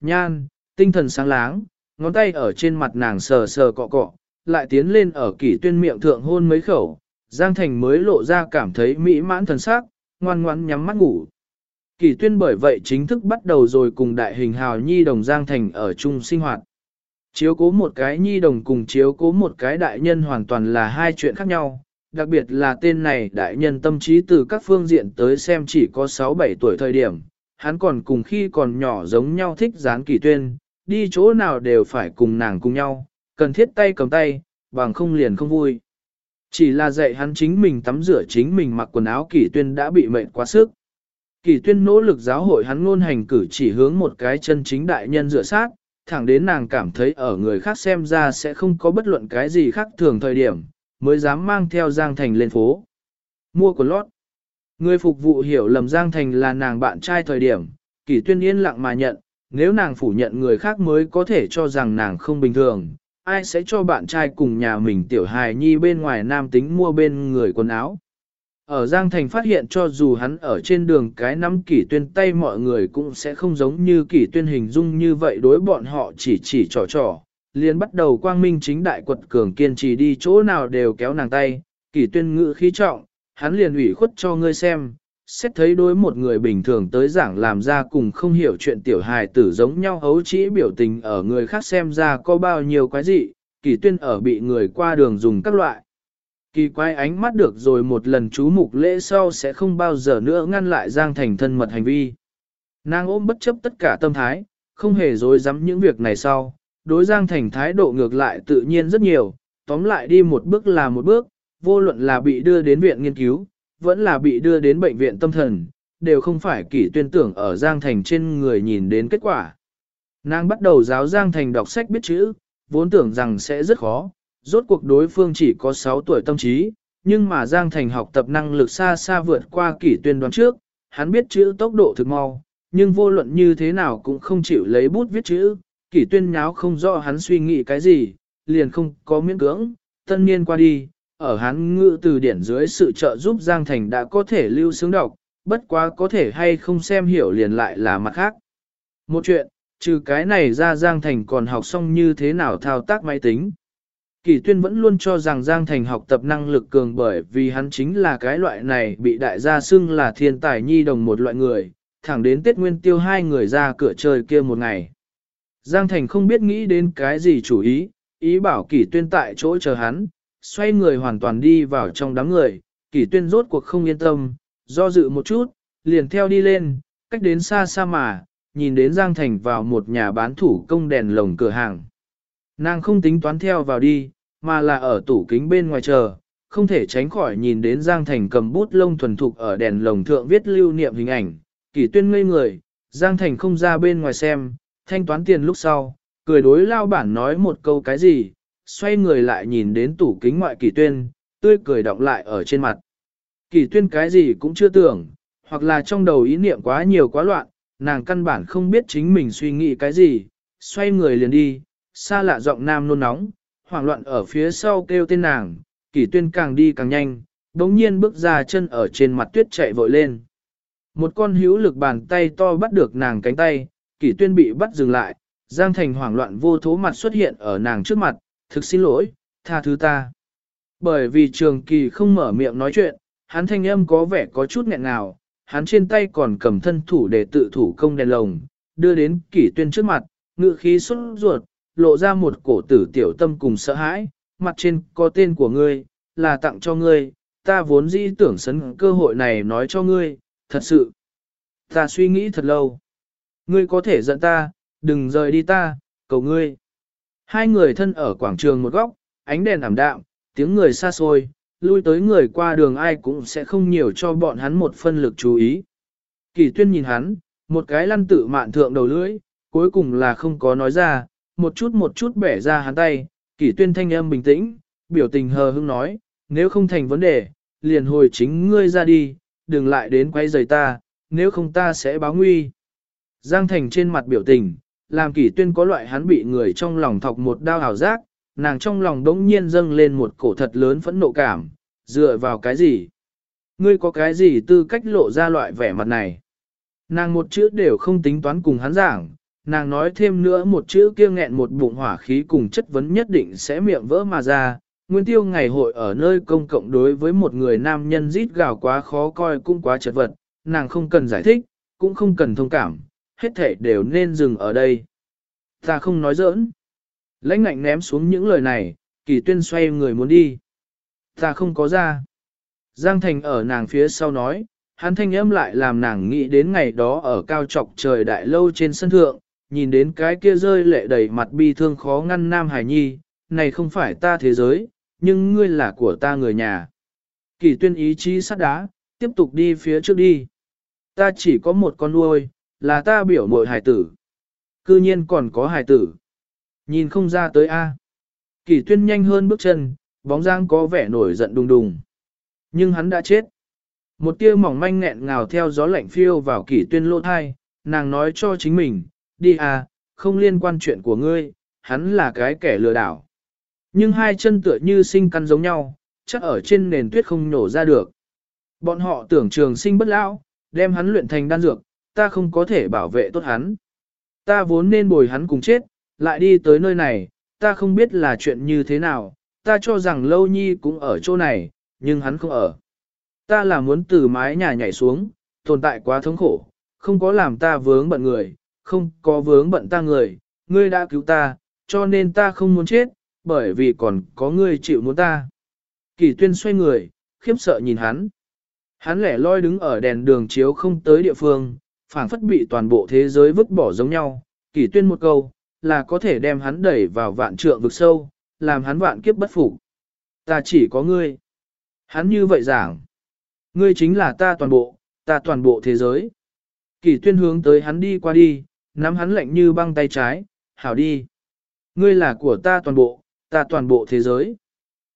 nhan, tinh thần sáng láng, ngón tay ở trên mặt nàng sờ sờ cọ cọ, lại tiến lên ở kỷ tuyên miệng thượng hôn mấy khẩu, Giang Thành mới lộ ra cảm thấy mỹ mãn thần sắc, ngoan ngoãn nhắm mắt ngủ. Kỷ tuyên bởi vậy chính thức bắt đầu rồi cùng đại hình hào nhi đồng Giang Thành ở chung sinh hoạt. Chiếu cố một cái nhi đồng cùng chiếu cố một cái đại nhân hoàn toàn là hai chuyện khác nhau, đặc biệt là tên này đại nhân tâm trí từ các phương diện tới xem chỉ có 6-7 tuổi thời điểm, hắn còn cùng khi còn nhỏ giống nhau thích dán kỳ tuyên, đi chỗ nào đều phải cùng nàng cùng nhau, cần thiết tay cầm tay, bằng không liền không vui. Chỉ là dạy hắn chính mình tắm rửa chính mình mặc quần áo kỳ tuyên đã bị mệnh quá sức. Kỳ tuyên nỗ lực giáo hội hắn ngôn hành cử chỉ hướng một cái chân chính đại nhân rửa sát, thẳng đến nàng cảm thấy ở người khác xem ra sẽ không có bất luận cái gì khác thường thời điểm, mới dám mang theo Giang Thành lên phố. Mua quần lót. Người phục vụ hiểu lầm Giang Thành là nàng bạn trai thời điểm, Kỷ tuyên yên lặng mà nhận, nếu nàng phủ nhận người khác mới có thể cho rằng nàng không bình thường, ai sẽ cho bạn trai cùng nhà mình tiểu hài nhi bên ngoài nam tính mua bên người quần áo. Ở Giang Thành phát hiện cho dù hắn ở trên đường cái nắm kỷ tuyên tay mọi người cũng sẽ không giống như kỷ tuyên hình dung như vậy đối bọn họ chỉ chỉ trò trò, liền bắt đầu quang minh chính đại quật cường kiên trì đi chỗ nào đều kéo nàng tay, kỷ tuyên ngự khí trọng, hắn liền ủy khuất cho ngươi xem, xét thấy đối một người bình thường tới giảng làm ra cùng không hiểu chuyện tiểu hài tử giống nhau hấu trĩ biểu tình ở người khác xem ra có bao nhiêu quái dị kỳ tuyên ở bị người qua đường dùng các loại. Kỳ quái ánh mắt được rồi một lần chú mục lễ sau sẽ không bao giờ nữa ngăn lại Giang Thành thân mật hành vi. Nàng ôm bất chấp tất cả tâm thái, không hề dối dám những việc này sau, đối Giang Thành thái độ ngược lại tự nhiên rất nhiều, tóm lại đi một bước là một bước, vô luận là bị đưa đến viện nghiên cứu, vẫn là bị đưa đến bệnh viện tâm thần, đều không phải kỷ tuyên tưởng ở Giang Thành trên người nhìn đến kết quả. Nàng bắt đầu giáo Giang Thành đọc sách biết chữ, vốn tưởng rằng sẽ rất khó, rốt cuộc đối phương chỉ có 6 tuổi tâm trí, nhưng mà Giang Thành học tập năng lực xa xa vượt qua kỷ tuyên đoán trước, hắn biết chữ tốc độ thực mau, nhưng vô luận như thế nào cũng không chịu lấy bút viết chữ, kỷ tuyên nháo không rõ hắn suy nghĩ cái gì, liền không có miễn cưỡng, tân niên qua đi, ở hắn ngữ từ điển dưới sự trợ giúp Giang Thành đã có thể lưu sướng đọc, bất quá có thể hay không xem hiểu liền lại là mặt khác. Một chuyện, trừ cái này ra Giang Thành còn học xong như thế nào thao tác máy tính. Kỳ tuyên vẫn luôn cho rằng Giang Thành học tập năng lực cường bởi vì hắn chính là cái loại này bị đại gia xưng là thiên tài nhi đồng một loại người, thẳng đến Tết Nguyên tiêu hai người ra cửa chơi kia một ngày. Giang Thành không biết nghĩ đến cái gì chủ ý, ý bảo kỷ tuyên tại chỗ chờ hắn, xoay người hoàn toàn đi vào trong đám người, kỷ tuyên rốt cuộc không yên tâm, do dự một chút, liền theo đi lên, cách đến xa xa mà, nhìn đến Giang Thành vào một nhà bán thủ công đèn lồng cửa hàng. Nàng không tính toán theo vào đi, mà là ở tủ kính bên ngoài chờ, không thể tránh khỏi nhìn đến Giang Thành cầm bút lông thuần thục ở đèn lồng thượng viết lưu niệm hình ảnh, kỷ tuyên ngây người, Giang Thành không ra bên ngoài xem, thanh toán tiền lúc sau, cười đối lao bản nói một câu cái gì, xoay người lại nhìn đến tủ kính ngoại kỳ tuyên, tươi cười đọng lại ở trên mặt. Kỳ tuyên cái gì cũng chưa tưởng, hoặc là trong đầu ý niệm quá nhiều quá loạn, nàng căn bản không biết chính mình suy nghĩ cái gì, xoay người liền đi, xa lạ giọng nam nôn nóng, hoảng loạn ở phía sau kêu tên nàng, kỳ tuyên càng đi càng nhanh, đống nhiên bước ra chân ở trên mặt tuyết chạy vội lên. Một con hữu lực bàn tay to bắt được nàng cánh tay, kỳ tuyên bị bắt dừng lại, Giang Thành hoảng loạn vô thố mặt xuất hiện ở nàng trước mặt, thực xin lỗi, tha thứ ta. Bởi vì trường kỳ không mở miệng nói chuyện, hắn thanh âm có vẻ có chút nghẹn ngào, hắn trên tay còn cầm thân thủ để tự thủ công đèn lồng, đưa đến kỷ tuyên trước mặt, ngự khí xuất ruột, lộ ra một cổ tử tiểu tâm cùng sợ hãi, mặt trên có tên của ngươi, là tặng cho ngươi, ta vốn dĩ tưởng sấn cơ hội này nói cho ngươi, thật sự. Ta suy nghĩ thật lâu. Ngươi có thể giận ta, đừng rời đi ta, cầu ngươi. Hai người thân ở quảng trường một góc, ánh đèn ảm đạm, tiếng người xa xôi, lui tới người qua đường ai cũng sẽ không nhiều cho bọn hắn một phân lực chú ý. Kỳ tuyên nhìn hắn, một cái lăn tự mạn thượng đầu lưỡi, cuối cùng là không có nói ra, một chút một chút bẻ ra hắn tay, kỳ tuyên thanh âm bình tĩnh, biểu tình hờ hững nói, nếu không thành vấn đề, liền hồi chính ngươi ra đi, đừng lại đến quay rời ta, nếu không ta sẽ báo nguy. Giang thành trên mặt biểu tình, làm kỷ tuyên có loại hắn bị người trong lòng thọc một đao hào giác, nàng trong lòng đống nhiên dâng lên một cổ thật lớn phẫn nộ cảm, dựa vào cái gì? Ngươi có cái gì tư cách lộ ra loại vẻ mặt này? Nàng một chữ đều không tính toán cùng hắn giảng, nàng nói thêm nữa một chữ kia nghẹn một bụng hỏa khí cùng chất vấn nhất định sẽ miệng vỡ mà ra. Nguyên tiêu ngày hội ở nơi công cộng đối với một người nam nhân rít gào quá khó coi cũng quá chật vật, nàng không cần giải thích, cũng không cần thông cảm, hết thể đều nên dừng ở đây. Ta không nói giỡn. Lãnh ngạnh ném xuống những lời này, kỳ tuyên xoay người muốn đi. Ta không có ra. Giang Thành ở nàng phía sau nói, hắn thanh âm lại làm nàng nghĩ đến ngày đó ở cao trọc trời đại lâu trên sân thượng, nhìn đến cái kia rơi lệ đầy mặt bi thương khó ngăn Nam Hải Nhi, này không phải ta thế giới, nhưng ngươi là của ta người nhà. Kỳ tuyên ý chí sắt đá, tiếp tục đi phía trước đi. Ta chỉ có một con nuôi, là ta biểu mội hải tử. Cư nhiên còn có hải tử. Nhìn không ra tới A. Kỳ tuyên nhanh hơn bước chân, bóng dáng có vẻ nổi giận đùng đùng. Nhưng hắn đã chết. Một tia mỏng manh nghẹn ngào theo gió lạnh phiêu vào kỷ tuyên lỗ thai, nàng nói cho chính mình, đi à, không liên quan chuyện của ngươi, hắn là cái kẻ lừa đảo. Nhưng hai chân tựa như sinh căn giống nhau, chắc ở trên nền tuyết không nổ ra được. Bọn họ tưởng trường sinh bất lão, đem hắn luyện thành đan dược, ta không có thể bảo vệ tốt hắn. Ta vốn nên bồi hắn cùng chết, lại đi tới nơi này, ta không biết là chuyện như thế nào, ta cho rằng Lâu Nhi cũng ở chỗ này, nhưng hắn không ở. Ta là muốn từ mái nhà nhảy xuống, tồn tại quá thống khổ, không có làm ta vướng bận người, không có vướng bận ta người, ngươi đã cứu ta, cho nên ta không muốn chết, bởi vì còn có ngươi chịu muốn ta. Kỳ tuyên xoay người, khiếp sợ nhìn hắn. Hắn lẻ loi đứng ở đèn đường chiếu không tới địa phương, phảng phất bị toàn bộ thế giới vứt bỏ giống nhau. Kỳ tuyên một câu, là có thể đem hắn đẩy vào vạn trượng vực sâu, làm hắn vạn kiếp bất phục. Ta chỉ có ngươi. Hắn như vậy giảng. Ngươi chính là ta toàn bộ, ta toàn bộ thế giới. Kỳ tuyên hướng tới hắn đi qua đi, nắm hắn lạnh như băng tay trái, hảo đi. Ngươi là của ta toàn bộ, ta toàn bộ thế giới.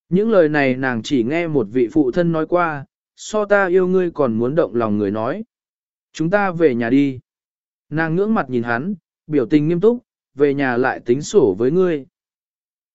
Những lời này nàng chỉ nghe một vị phụ thân nói qua, so ta yêu ngươi còn muốn động lòng người nói. Chúng ta về nhà đi. Nàng ngưỡng mặt nhìn hắn, biểu tình nghiêm túc, về nhà lại tính sổ với ngươi.